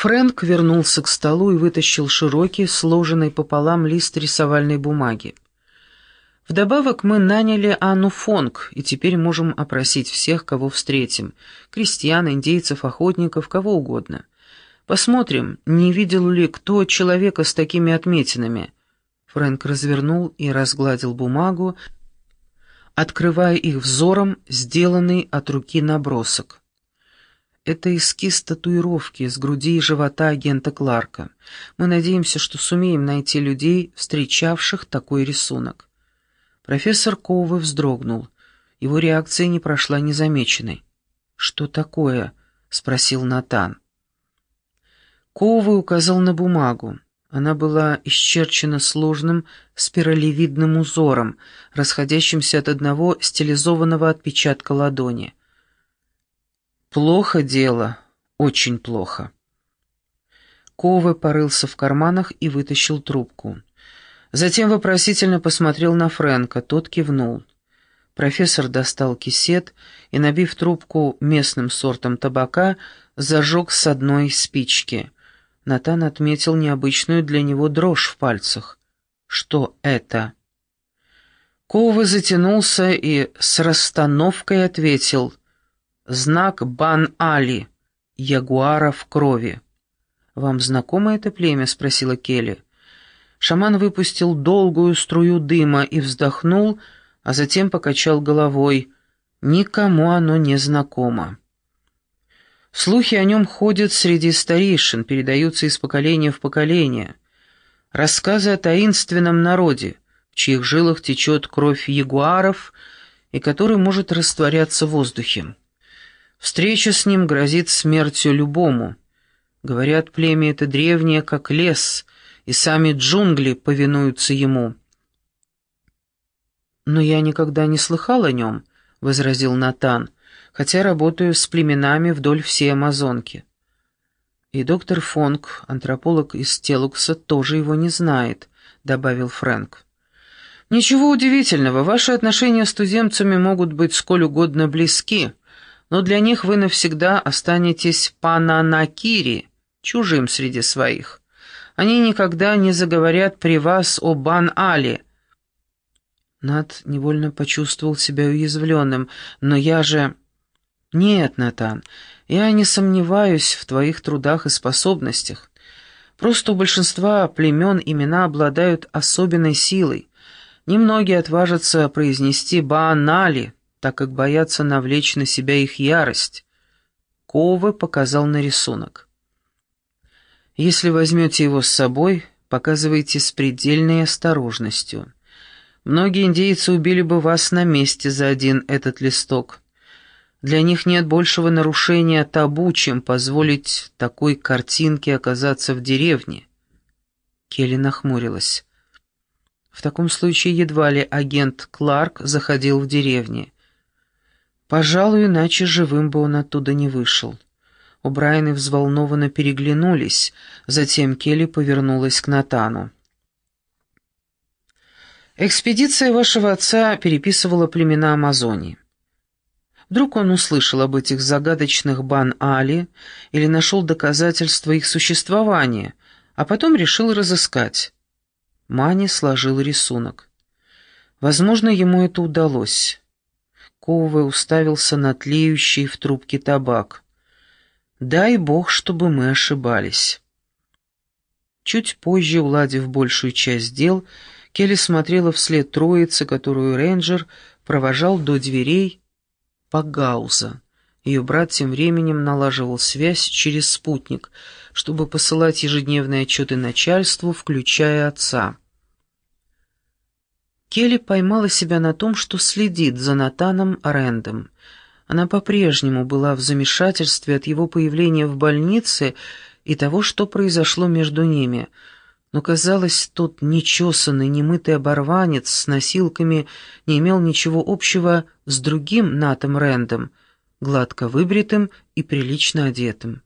Фрэнк вернулся к столу и вытащил широкий, сложенный пополам лист рисовальной бумаги. Вдобавок мы наняли Анну Фонг, и теперь можем опросить всех, кого встретим. Крестьян, индейцев, охотников, кого угодно. Посмотрим, не видел ли кто человека с такими отметинами. Фрэнк развернул и разгладил бумагу, открывая их взором, сделанный от руки набросок. Это эскиз татуировки с груди и живота агента Кларка. Мы надеемся, что сумеем найти людей, встречавших такой рисунок. Профессор Коувы вздрогнул. Его реакция не прошла незамеченной. «Что такое?» — спросил Натан. Коувы указал на бумагу. Она была исчерчена сложным спиралевидным узором, расходящимся от одного стилизованного отпечатка ладони. Плохо дело, очень плохо. Ковы порылся в карманах и вытащил трубку. Затем вопросительно посмотрел на Фрэнка, тот кивнул. Профессор достал кисет и, набив трубку местным сортом табака, зажег с одной спички. Натан отметил необычную для него дрожь в пальцах. «Что это?» Ковы затянулся и с расстановкой ответил Знак Бан-Али, ягуара в крови. «Вам знакомо это племя?» — спросила Келли. Шаман выпустил долгую струю дыма и вздохнул, а затем покачал головой. «Никому оно не знакомо». Слухи о нем ходят среди старейшин, передаются из поколения в поколение. Рассказы о таинственном народе, в чьих жилах течет кровь ягуаров и который может растворяться в воздухе. Встреча с ним грозит смертью любому. Говорят, племя это древнее, как лес, и сами джунгли повинуются ему. «Но я никогда не слыхал о нем», — возразил Натан, «хотя работаю с племенами вдоль всей Амазонки». «И доктор Фонг, антрополог из Телукса, тоже его не знает», — добавил Фрэнк. «Ничего удивительного, ваши отношения с туземцами могут быть сколь угодно близки» но для них вы навсегда останетесь пананакири, чужим среди своих. Они никогда не заговорят при вас о Бан-Али». Над невольно почувствовал себя уязвленным, но я же... «Нет, Натан, я не сомневаюсь в твоих трудах и способностях. Просто у большинства племен имена обладают особенной силой. Немногие отважатся произнести «Баанали», так как боятся навлечь на себя их ярость. Ковы показал на рисунок. Если возьмете его с собой, показывайте с предельной осторожностью. Многие индейцы убили бы вас на месте за один этот листок. Для них нет большего нарушения табу, чем позволить такой картинке оказаться в деревне. Келли нахмурилась. В таком случае едва ли агент Кларк заходил в деревню. Пожалуй, иначе живым бы он оттуда не вышел. У Брайаны взволнованно переглянулись, затем Келли повернулась к Натану. «Экспедиция вашего отца переписывала племена Амазонии. Вдруг он услышал об этих загадочных Бан-Али или нашел доказательства их существования, а потом решил разыскать. Мани сложил рисунок. Возможно, ему это удалось. Коуве уставился на тлеющий в трубке табак. «Дай бог, чтобы мы ошибались». Чуть позже, уладив большую часть дел, Келли смотрела вслед троицы, которую рейнджер провожал до дверей Пагауза. Ее брат тем временем налаживал связь через спутник, чтобы посылать ежедневные отчеты начальству, включая отца. Келли поймала себя на том, что следит за Натаном Рэндом. Она по-прежнему была в замешательстве от его появления в больнице и того, что произошло между ними. Но, казалось, тот нечесанный, немытый оборванец с носилками не имел ничего общего с другим Натом Рэндом, гладко выбритым и прилично одетым.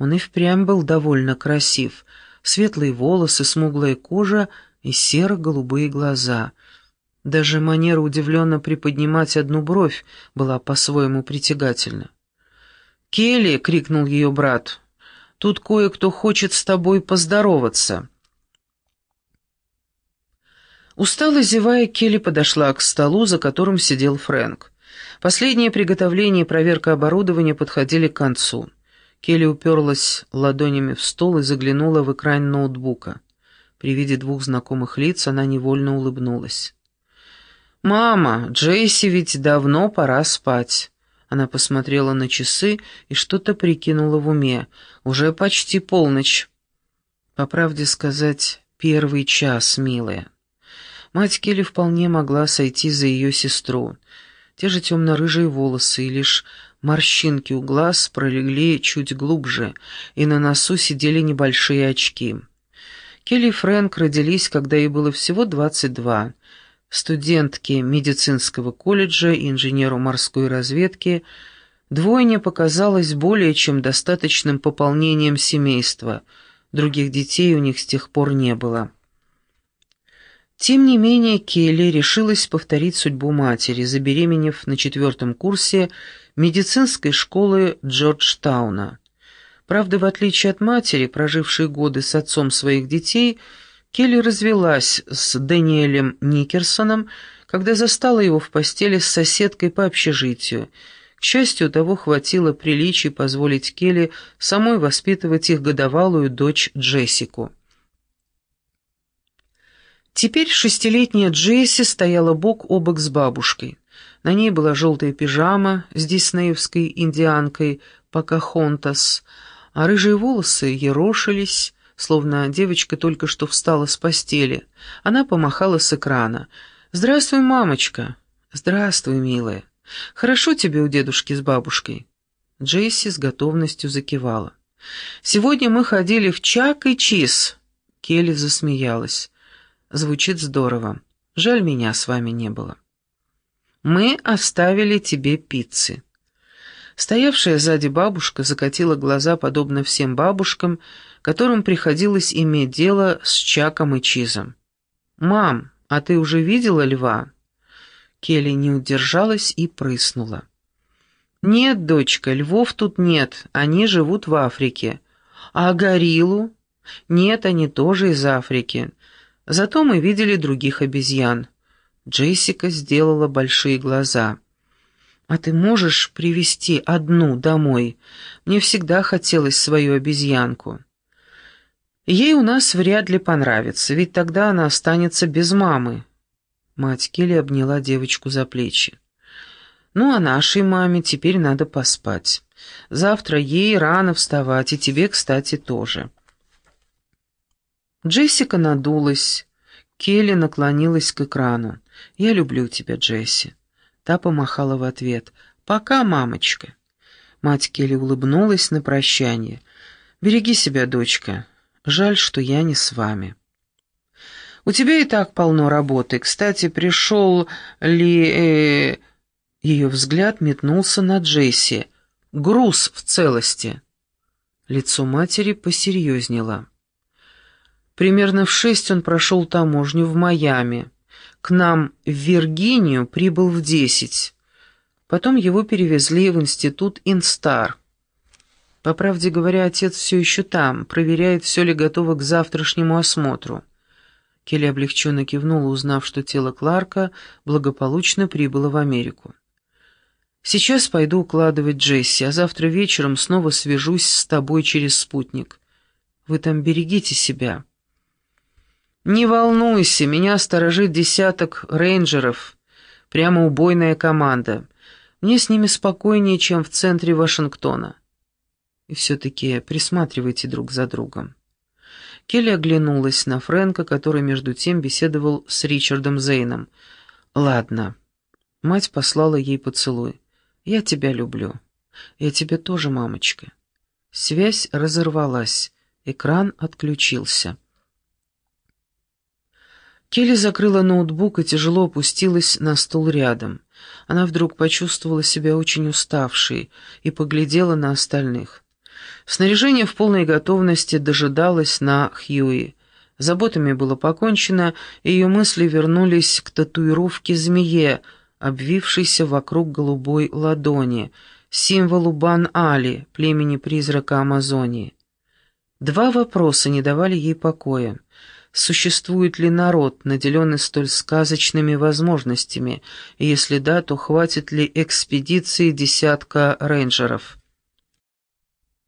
Он и впрямь был довольно красив. Светлые волосы, смуглая кожа и серо-голубые глаза — даже манера удивленно приподнимать одну бровь была по-своему притягательна. «Келли!» — крикнул ее брат. Тут кое-кто хочет с тобой поздороваться». Устало зевая, Келли подошла к столу, за которым сидел Фрэнк. Последние приготовления и проверка оборудования подходили к концу. Келли уперлась ладонями в стол и заглянула в экран ноутбука. При виде двух знакомых лиц она невольно улыбнулась. «Мама, Джейси ведь давно пора спать». Она посмотрела на часы и что-то прикинула в уме. Уже почти полночь. По правде сказать, первый час, милая. Мать Келли вполне могла сойти за ее сестру. Те же темно-рыжие волосы, и лишь морщинки у глаз пролегли чуть глубже, и на носу сидели небольшие очки. Келли и Фрэнк родились, когда ей было всего 22. Студентке медицинского колледжа и инженеру морской разведки двойня показалась более чем достаточным пополнением семейства. Других детей у них с тех пор не было. Тем не менее, Келли решилась повторить судьбу матери, забеременев на четвертом курсе медицинской школы Джорджтауна. Правда, в отличие от матери, прожившей годы с отцом своих детей, Келли развелась с Дэниелем Никерсоном, когда застала его в постели с соседкой по общежитию. К счастью, того хватило приличий позволить Келли самой воспитывать их годовалую дочь Джессику. Теперь шестилетняя Джесси стояла бок о бок с бабушкой. На ней была желтая пижама с диснеевской индианкой Покахонтас, а рыжие волосы ерошились, словно девочка только что встала с постели. Она помахала с экрана. «Здравствуй, мамочка!» «Здравствуй, милая! Хорошо тебе у дедушки с бабушкой?» Джесси с готовностью закивала. «Сегодня мы ходили в Чак и Чиз!» Келли засмеялась. Звучит здорово. Жаль, меня с вами не было. Мы оставили тебе пиццы. Стоявшая сзади бабушка закатила глаза, подобно всем бабушкам, которым приходилось иметь дело с Чаком и Чизом. «Мам, а ты уже видела льва?» Келли не удержалась и прыснула. «Нет, дочка, львов тут нет, они живут в Африке. А гориллу?» «Нет, они тоже из Африки. Зато мы видели других обезьян. Джессика сделала большие глаза. «А ты можешь привести одну домой? Мне всегда хотелось свою обезьянку». «Ей у нас вряд ли понравится, ведь тогда она останется без мамы». Мать Келли обняла девочку за плечи. «Ну, а нашей маме теперь надо поспать. Завтра ей рано вставать, и тебе, кстати, тоже». Джессика надулась. Келли наклонилась к экрану. «Я люблю тебя, Джесси». Та помахала в ответ. «Пока, мамочка». Мать Келли улыбнулась на прощание. «Береги себя, дочка. Жаль, что я не с вами». «У тебя и так полно работы. Кстати, пришел ли...» э... Ее взгляд метнулся на Джесси. «Груз в целости». Лицо матери посерьезнело. Примерно в шесть он прошел таможню в Майами. К нам в Виргинию прибыл в десять. Потом его перевезли в институт Инстар. По правде говоря, отец все еще там, проверяет, все ли готово к завтрашнему осмотру. Келли облегченно кивнула, узнав, что тело Кларка благополучно прибыло в Америку. «Сейчас пойду укладывать Джесси, а завтра вечером снова свяжусь с тобой через спутник. Вы там берегите себя». «Не волнуйся, меня сторожит десяток рейнджеров. Прямо убойная команда. Мне с ними спокойнее, чем в центре Вашингтона. Все-таки присматривайте друг за другом». Келли оглянулась на Фрэнка, который между тем беседовал с Ричардом Зейном. «Ладно». Мать послала ей поцелуй. «Я тебя люблю. Я тебя тоже, мамочка». Связь разорвалась. Экран отключился. Келли закрыла ноутбук и тяжело опустилась на стул рядом. Она вдруг почувствовала себя очень уставшей и поглядела на остальных. Снаряжение в полной готовности дожидалось на Хьюи. Заботами было покончено, и ее мысли вернулись к татуировке змее, обвившейся вокруг голубой ладони, символу Бан-Али, племени призрака Амазонии. Два вопроса не давали ей покоя. Существует ли народ, наделенный столь сказочными возможностями, и если да, то хватит ли экспедиции десятка рейнджеров?